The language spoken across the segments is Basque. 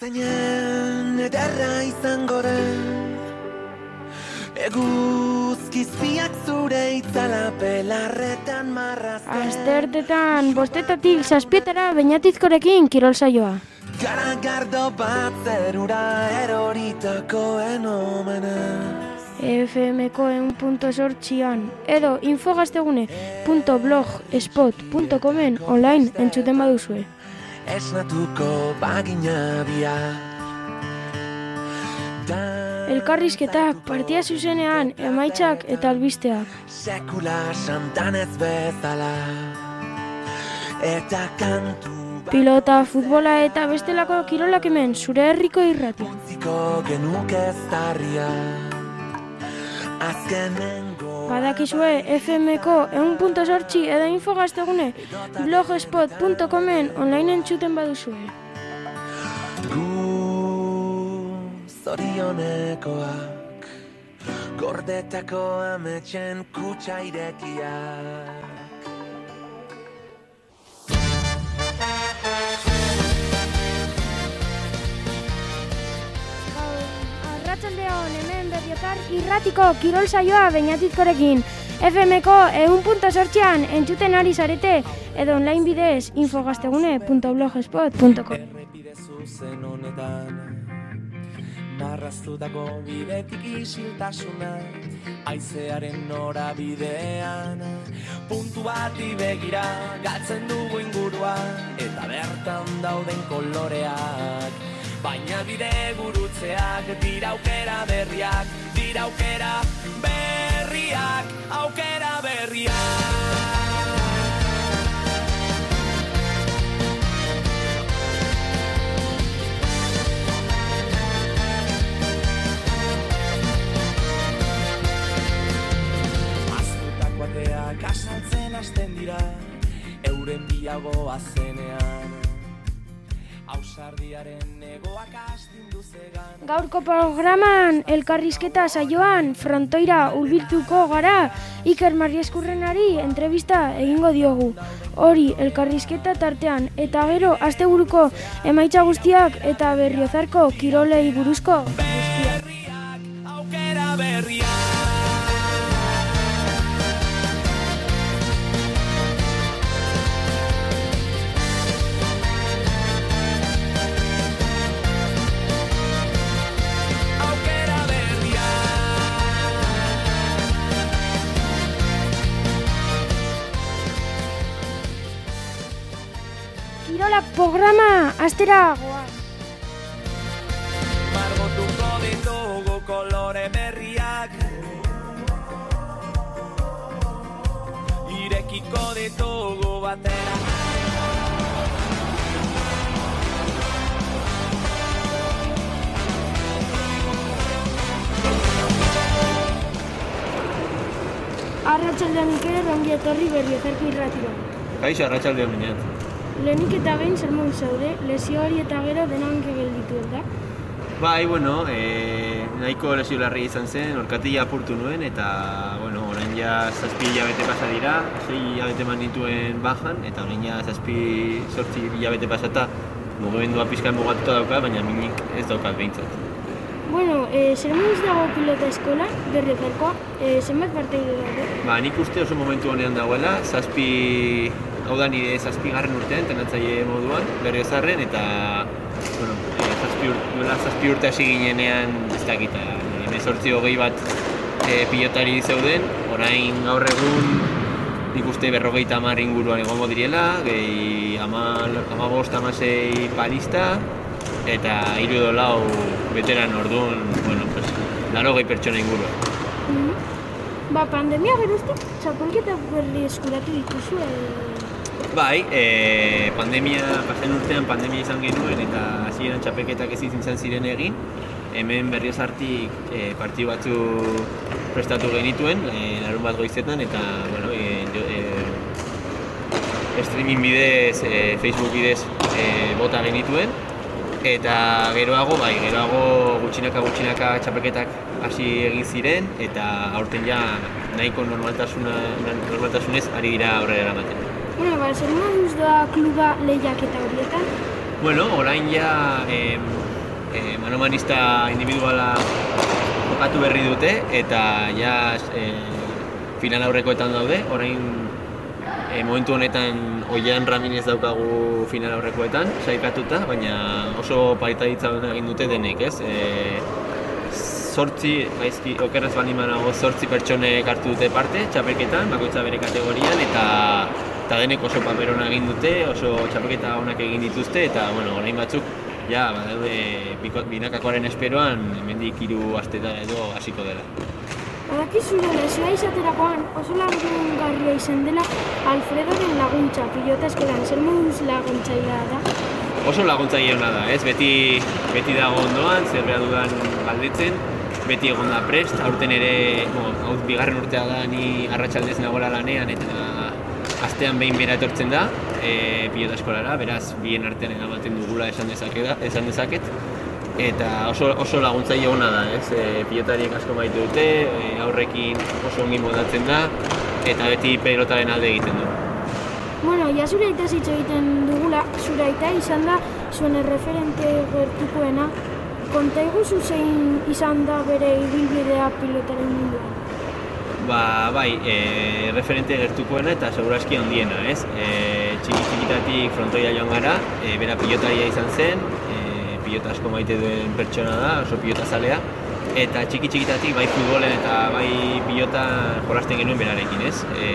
Zainen ederra izango den Eguzkizpiak zure itzala pelarretan marrazten Astertetan, bostetatik, zazpietara, bainatizkorekin kirol saioa. Gara gardo bat zerura eroritakoen omenez FMko eun punto sortxian, edo infogaztegune.blogspot.comen online entzuten baduzue. Esnatuko bagina bia Elkarrizketak, partia zuzenean, emaitzak eta albisteak. sekula santan ez bezala. Eta kantu Pilota, futbola eta bestelako kirolak hemen zure herriko irratian. Ziko genuke eztarria. Azkenengo Badakizue FMko eun punto sortxi edo infogaztegune blogspot.comen online entzuten baduzue. gu zorionekoak Gordetako ametxen kutsa irekiak berriotar irratiko kirol saioa bainatizkorekin. FMko eun punto sortxian entzuten ari zarete edo online bidez infogaztegune.blogspot.com zuzen honetan Marraztutako bidetik isiltasuna Aizearen norabidean Puntu bati begira galtzen dugu ingurua Eta bertan dauden koloreak Baina bide gurutzeak dira aukera berriak Dira aukera berriak Aukera berriak Gaurko programan elkarrizketa saioan frontoira hurbiltuko gara Iker Marieskurrenari entrevista egingo diogu. Hori elkarrizketa tartean eta gero asteburuko emaitza guztiak eta berriozarko kirolei buruzko programa astera goaz. Margotuko ditugu kolore berriak Irekiko ditugu batera Arratxaldean Iker ongi etorri berriozarko irratiro. Kaixo, arratsalde honean. Lehenik eta behin zer modu zaude, lesio hori eta gero dena hanke gelditu da? Bai, bueno, e, nahiko lesio larri izan zen, orkatila apurtu nuen, eta, bueno, orain ja zazpi hilabete pasa dira, sei hilabete eman nituen bajan, eta orain ja zazpi sortzi hilabete pasata mugimendua pizkan mugatuta dauka, baina minik ez daukat behintzat. Bueno, e, zer moduz dago pilota eskola, berriozarkoa, e, zenbat parteido dago? Ba, nik uste oso momentu honean dagoela, zazpi, hau da nire zazpi garren urtean, tenatzaile moduan, berriozarren, eta, bueno, e, zazpi, ur, duela zazpi urte hasi ginenean, ez dakit, emezortzi hogei bat e, pilotari zeuden, orain gaur egun nik uste berrogeita hamar inguruan egongo direla, gehi amabost, amasei palista, eta hiru edo lau veteran orduan, bueno, pues, laro gehi pertsona inguruan. Mhm. Ba, pandemia geroztik, txapelketa berri eskuratu dituzu, e, Bai, e, pandemia, pasen urtean pandemia izan genuen eta hasieran txapelketak ez izan ziren egin. Hemen berriozartik e, partiu batzu prestatu genituen, e, larun bat goizetan, eta, bueno, e, e, streaming bidez, e, Facebook bidez e, bota genituen. Eta geroago, bai, geroago gutxinaka gutxinaka txapelketak hasi egin ziren, eta aurten ja nahiko normaltasuna, normaltasunez ari dira aurrera eramaten. Bueno, ba, zer moduz da kluba lehiak eta horietan? Bueno, orain ja em, e, manomanista individuala jokatu berri dute eta ja e, final aurrekoetan daude, orain e, momentu honetan Oian Raminez daukagu final aurrekoetan, saikatuta, baina oso paitaitza egin dute denek, ez? E, sortzi, gaizki, okerraz bani manago, sortzi pertsonek hartu dute parte, txapelketan, bakoitza bere kategorian, eta eta denek oso paperona egin dute, oso txapelketa onak egin dituzte, eta, bueno, orain batzuk, ja, badaude binakakoaren esperoan, hemendik hiru asteta edo hasiko dela. Badakizu lesioa izaterakoan oso lagungarria izan dela Alfredoren laguntza, pilota eskeran, zer moduz laguntzailea da? Oso laguntzailea da, ez? Beti, beti dago ondoan, zer behar dudan galdetzen, beti egon da prest, aurten ere, bo, hau bigarren urtea da ni arratsaldez nagoela lanean eta astean behin bera etortzen da, e, pilota eskolara, beraz, bien artean egamaten dugula esan dezaket, esan dezaket. Eta oso, oso laguntzaile ona da, ez? E, pilotariek asko maite dute, e, aurrekin oso ongi modatzen da, eta beti pelotaren alde egiten du. Bueno, ja zure aita egiten dugula, zure aita izan da zuen erreferente gertukoena. Konta iguzu zein izan da bere ibilbidea pilotaren munduan? Ba, bai, e, referente gertukoena eta seguraski handiena, ez? E, txiki txikitatik frontoia joan gara, e, bera pilotaria izan zen, e, pilota asko maite duen pertsona da, oso pilota zalea, eta txiki txikitatik bai futbolen eta bai pilota jolasten genuen berarekin, ez? E,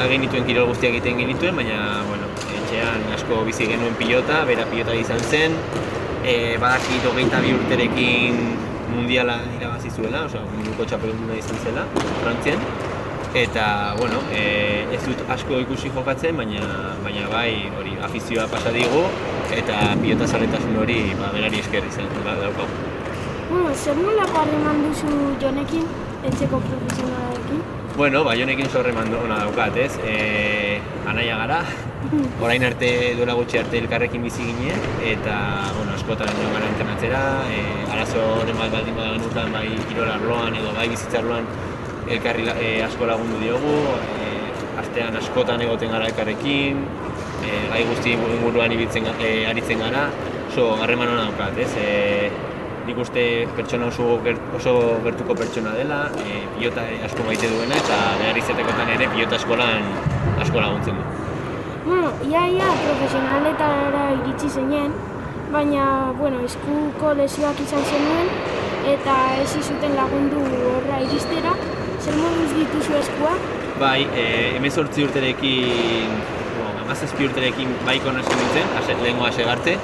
Hagen dituen kirol guztiak egiten genituen, baina, bueno, etxean asko bizi genuen pilota, bera pilota izan zen, e, badakit hogeita bi urterekin mundiala zuela, osea, munduko txapelduna izan zela, Frantzian. Eta, bueno, e, ez dut asko ikusi jokatzen, baina, baina bai, hori, afizioa pasa digu, eta pilota zaretasun hori, ba, berari esker izan, ba, daukagu. Bueno, zer nolako harreman duzu jonekin, etxeko profesionalarekin? Bueno, ba, jonekin zorreman ona daukat, ez? E, anaia gara, orain arte duela gutxi arte elkarrekin bizi ginen eta bueno, askotan joan gara entrenatzera, e, arazo horren bat baldin badan urtan bai kirol arloan edo bai bizitza elkarri e, asko lagundu diogu, e, astean askotan egoten gara elkarrekin, e, gai guzti inguruan ibiltzen e, aritzen gara, oso harreman hona daukat, ez? E, nik uste pertsona oso, oso gertuko pertsona dela, e, pilota asko maite duena eta behar izatekotan ere pilota eskolan asko laguntzen du. Bueno, ia, ia, profesionaletara iritsi zeinen, baina, bueno, eskuko lesioak izan zenuen, eta ez izuten lagundu horra iristera. Zer moduz dituzu eskua? Bai, e, hemen sortzi urterekin, bueno, amazazpi urterekin bai konezen nintzen, ase, lehenko asegarte,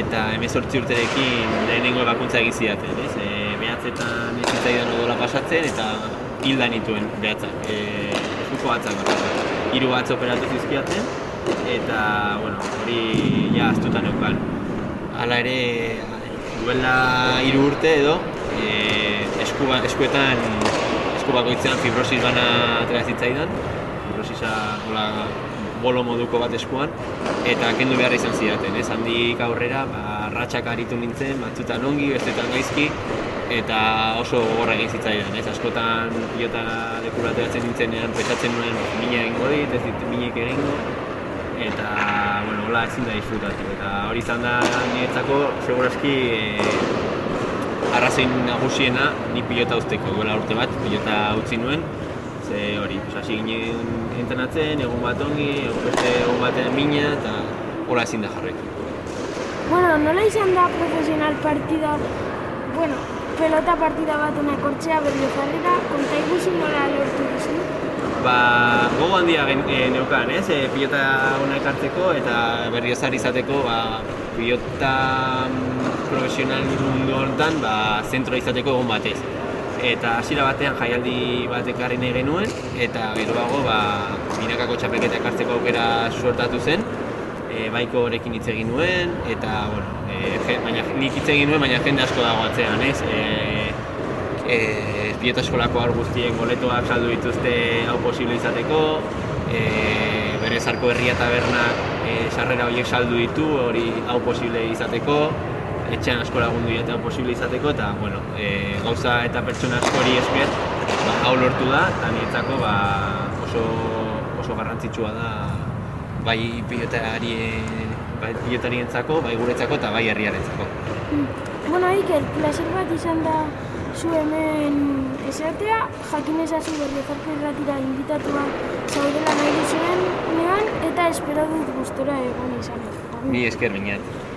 eta hemen sortzi urterekin lehenengo ebakuntza egin zidaten, ez? E, behatzetan ez zitzaidan odola pasatzen, eta hilda nituen behatzak, e, eskuko batzak hiru batz operatu zizkiatzen, eta, bueno, hori ja aztutan eukan. Hala ere, duela hiru urte edo, e, esku, eskuetan, esku bakoitzean fibrosis bana atera zitzaidan, fibrosisa hola, bolo moduko bat eskuan, eta kendu behar izan zidaten, ez handik aurrera, ba, ratxak aritu nintzen, batzutan ongi, bestetan gaizki, eta oso gogorra egin zitzaidan, ez? Askotan pilota lekuratu nintzen nintzenean pesatzen nuen mina egingo dit, ez dit minek egingo. Eta, bueno, hola ezin da disfrutatu. Eta hori izan da niretzako segurazki e, arrazein nagusiena ni pilota usteko duela urte bat, pilota utzi nuen. Ze hori, hasi ginen entrenatzen, egun bat ongi, egun beste egun batean mina eta hola ezin da jarretu. Bueno, nola izan da profesional partida, bueno, pelota partida bat ekortzea berriozarrera, konta iguzu nola lortu duzu? Ba, gogo handia gen, e, neukan, ez? E, pilota ona ekartzeko eta berriozar izateko ba, pilota mm, profesional mundu honetan ba, zentro izateko egon batez. Eta hasiera batean jaialdi bat ekarri nahi genuen eta geroago ba, binakako txapelketa ekartzeko aukera suertatu zen e, baiko horrekin hitz egin nuen, eta, bueno, e, baina nik hitz egin nuen, baina jende asko dago atzean, ez? E, e, Pieta eskolako hor guztien goletoak saldu dituzte hau posible izateko, e, bere zarko herria tabernak e, sarrera horiek saldu ditu, hori hau posible izateko, etxean asko lagundu dira hau posible izateko, eta, bueno, e, gauza eta pertsona askori esker, ba, hau lortu da, eta niretzako ba, oso, oso garrantzitsua da bai pilotari bai pilotarientzako, bai guretzako eta bai herriarentzako. Bueno, Iker, placer bat izan da zu hemen esatea, jakin ezazu berriozarko irratira invitatua zaudela nahi duzuen eta espero dut gustora egon izan. Ni esker binat.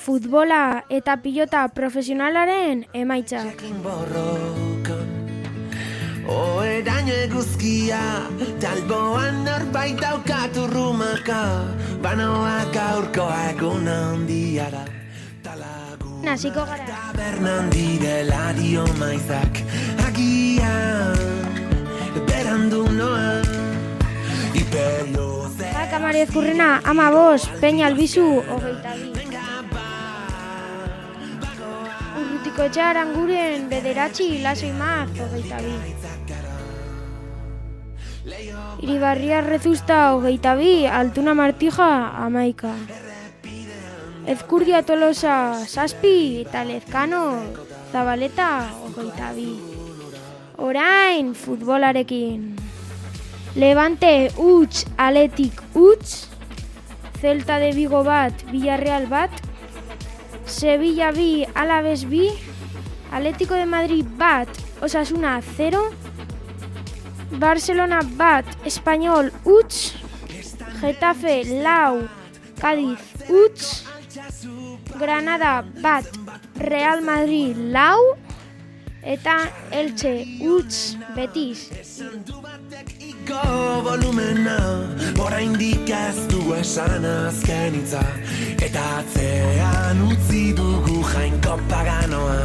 Futbola eta pilota profesionalaren borrokan Oeraino eguzkia Talboan norbait daukatu rumaka Banoak aurkoa egun handiara Naziko gara. tabernan direla dio maizak Agian berandu noa Imperio Baka Maria Ezkurrena, ama bos, Peña Albizu, hogeita bi. Urrutiko etxaran guren, bederatzi, lasoi maz, hogeita bi. Iribarria rezusta, hogeita bi, altuna martija, amaika. Ezkurdia tolosa, saspi, eta lezkano, zabaleta, hogeita bi. Orain, futbolarekin. Levante huts, Aletik huts, Celta de Vigo bat, Villarreal bat, Sevilla bi, Alaves bi, Atlético de Madrid bat, Osasuna 0, Barcelona bat, Espanyol huts, Getafe lau, Cádiz huts, Granada bat, Real Madrid lau, eta Elche huts, Betis Iko volumena Oraindik ez du esan azken Eta atzean utzi dugu jainko paganoa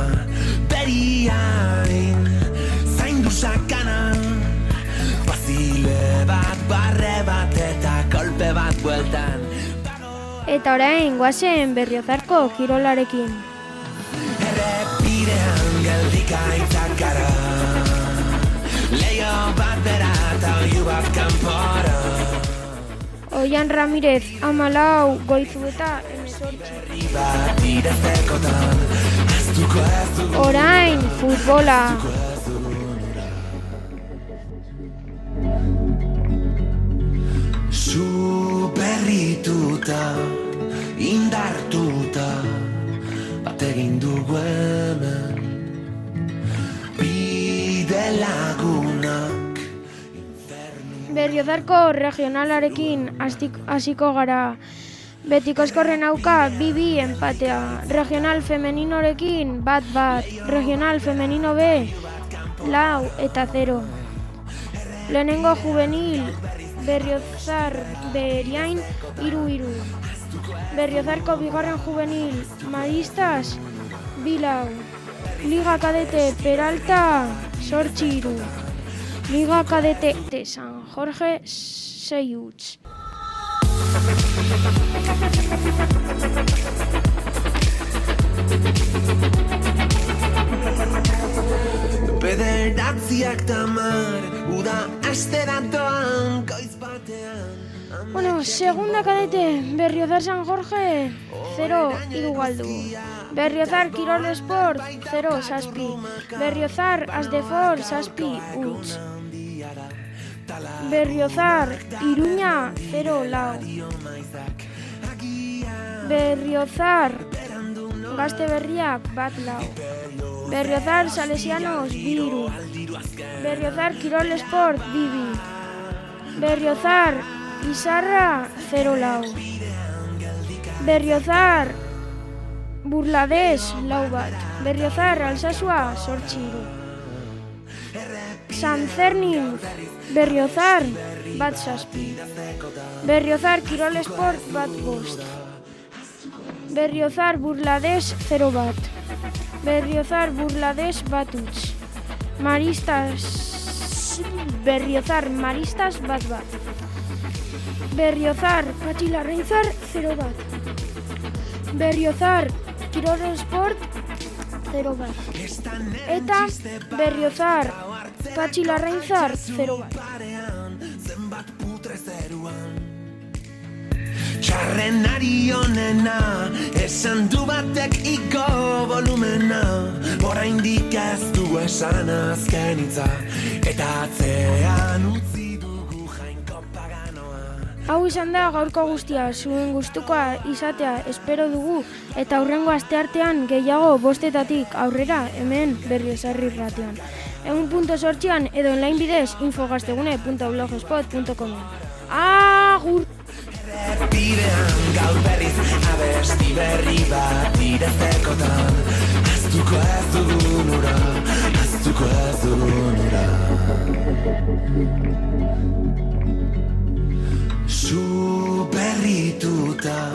Beriain zaindu sakana. Bazile bat, barre bat eta kolpe bat bueltan. Eta orain, guazen berriozarko kirolarekin. Errepidean geldika Oian Ramirez, amalau, goizu eta dugu Orain, futbola. Zu Berriozarko regionalarekin hasiko gara. Betiko eskorren auka, bibi empatea. Regional femeninorekin, bat bat. Regional femenino B, lau eta zero. Lehenengo juvenil, Berriozar beriain, iru iru. Berriozarko bigarren juvenil, Maristas, bilau. Liga kadete Peralta, sortzi iru. Liga kadete de San Jorge, sei huts. Bederatziak tamar Uda asteratoan Goiz batean Bueno, segunda cadete, Berriozar San Jorge, 0 iru galdu. Berriozar Kirol Sport, 0 saspi. Berriozar Asdefor, saspi huts. Berriozar Iruña, 0 lau. Berriozar Gazte Berriak, bat lau. Berriozar Salesianos, biru. Berriozar Kirol Sport, bibi. Berriozar Izarra, 0 lau. Berriozar Burlades, lau bat. Berriozar Alsasua, sortzi iru. San Cernin, Berriozar, bat zazpi. Berriozar Kirol Sport, bat bost. Berriozar Burlades, 0 bat. Berriozar Burlades, bat utz. Maristas Berriozar Maristas bat bat. Berriozar Patxi Larraintzar 0 bat. Berriozar Kirol Sport 0 bat. Eta Berriozar Patxi Larraintzar 0 bat. Txarren ari honena, esan du batek iko volumena Horain ez du esan azken itza, eta atzean utzi Hau izan da gaurko guztia, zuen gustukoa izatea espero dugu eta aurrengo asteartean gehiago bostetatik aurrera hemen berriozarri ratean. Egun punto sortxian edo online bidez infogaztegune.blogspot.com Agur! Errepidean gaur berriz abesti berri bat idaztekotan Aztuko ez dugun ura, aztuko ez dugun ura Su berrituta